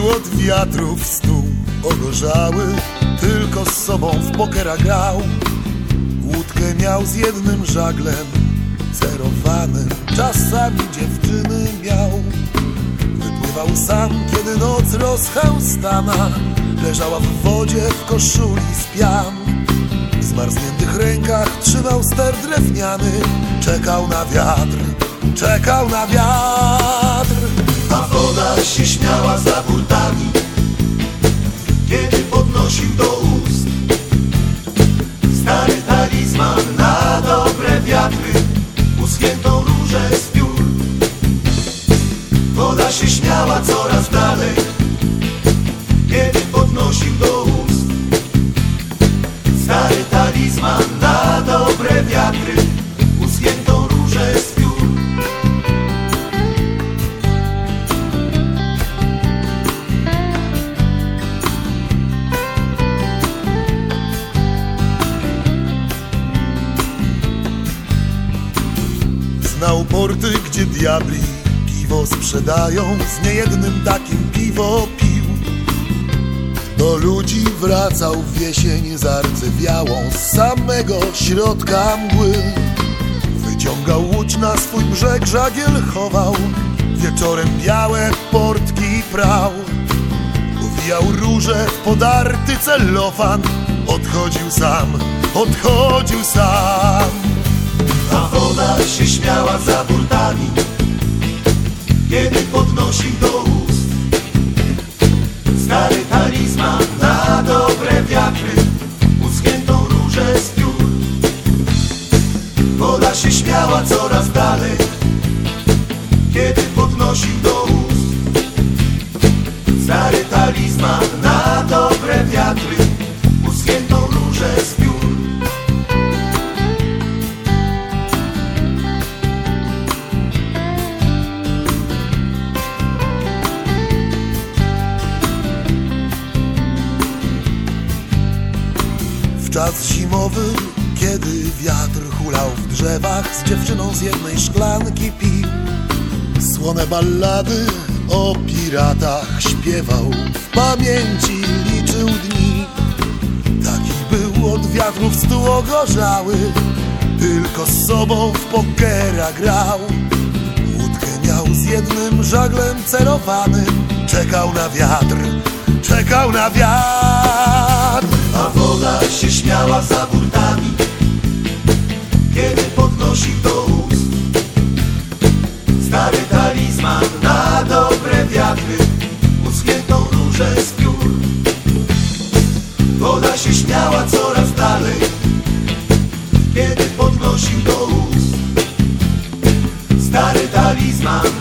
Był od wiatrów stół ogorzały Tylko z sobą w pokera grał. Łódkę miał z jednym żaglem Cerowanym Czasami dziewczyny miał. Wypływał sam, kiedy noc rozchełstana Leżała w wodzie w koszuli z pian. W zmarzniętych rękach trzymał ster drewniany Czekał na wiatr, czekał na wiatr A woda się śmiała za burtami Kiedy podnosił do ust Stary talizman na dobre wiatry Uschniętą różę z piór. Woda się śmiała coraz dalej Kiedy podnosił do ust Stary talizman na dobre wiatry Znał porty, gdzie diabli piwo sprzedają. Z niejednym takim piwo pił. Do ludzi wracał w jesień zardzewiałą Z samego środka mgły. Wyciągał łódź na swój brzeg, żagiel chował. Wieczorem białe portki prał. Uwijał róże w podarty celofan Odchodził sam, odchodził sam Podnosił do ust. Stary talizman na dobre wiatry Uschniętą różę z piór. Woda się śmiała coraz dalej Kiedy podnosił do ust. Stary talizman na Czas zimowy, kiedy wiatr hulał w drzewach Z dziewczyną z jednej szklanki pił Słone ballady o piratach śpiewał. W pamięci liczył dni. Taki był od wiatrów stół ogorzały. Tylko z sobą w pokera grał. Łódkę miał z jednym żaglem cerowanym. Czekał na wiatr, czekał na wiatr woda się śmiała za burtami Kiedy podnosi do ust Stary talizman na dobre wiatry Uschniętą różę z piór. Woda się śmiała coraz dalej Kiedy podnosi do ust Stary talizman